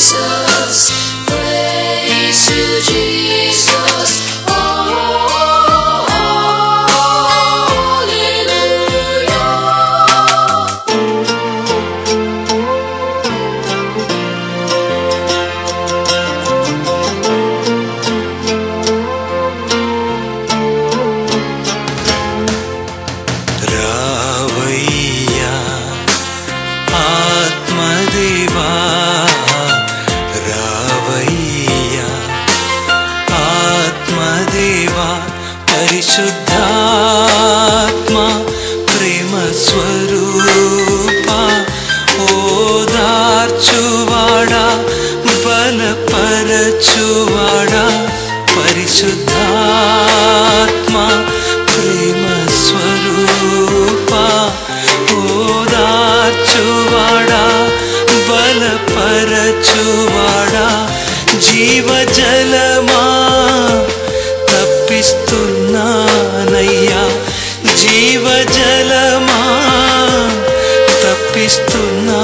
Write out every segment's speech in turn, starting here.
Jesus. Praise you, Jesus. స్వరూప ఓదార్చువాడా బలపరచువాడా పరిశుద్ధాత్మ ప్రేమ స్వరూప ఓదార్చువాడా బలపరచువాడా జీవజలమా తప్పిస్తున్నానయ్యా జీవజలమా తప్పిస్తున్నా.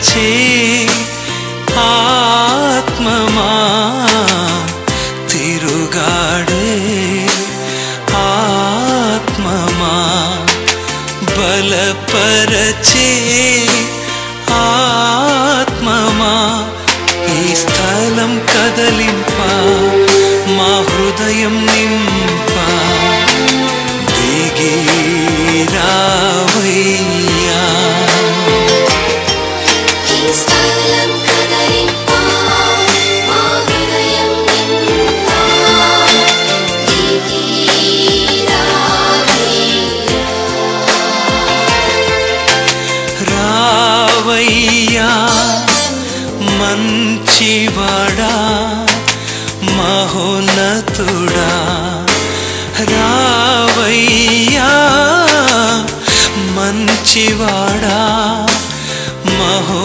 బలపరచే ఆత్మమా తిరుగాడే ఆత్మమా బలపరచే ఆత్మమా ఈ స్థలం కదలింప మా హృదయం నింప. దిగి రావయ్యా. మంచివాడా మహోన్నతుడా రావయ్యా మంచివాడా మహో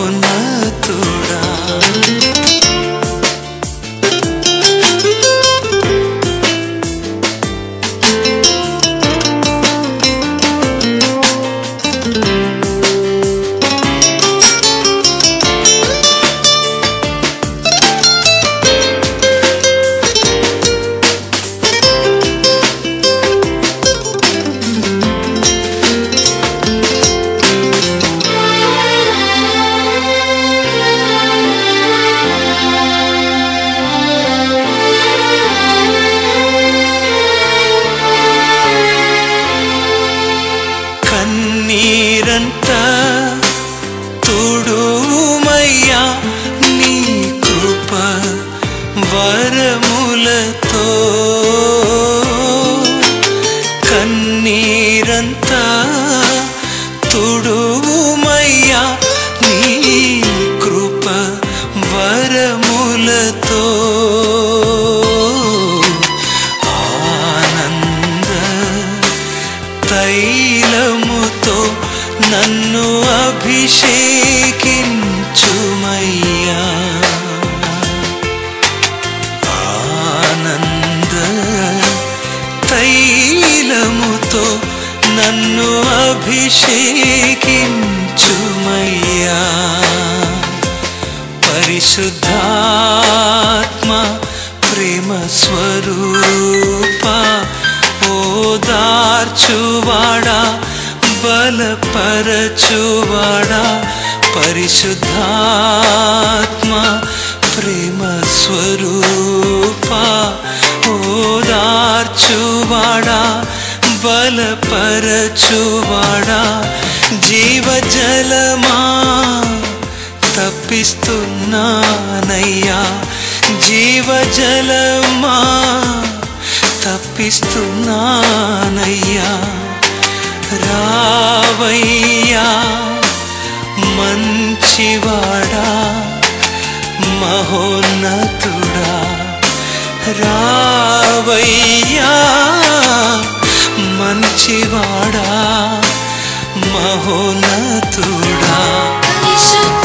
కన్నీరంత తుడుమయ్యా నీ కృప వరములతో अभिषेकिञ्चुमय्या परिशुद्धात्मा प्रेमस्वरूपा। ओदार्चुवाडा बलपरचुवाडा परिशुद्धा బలపరచువాడా జీవజలమా? తప్పిస్తున్నానయ్యా. జీవజలమా? తప్పిస్తున్నానయ్యా. రావయ్యా. हो न तोड़ा।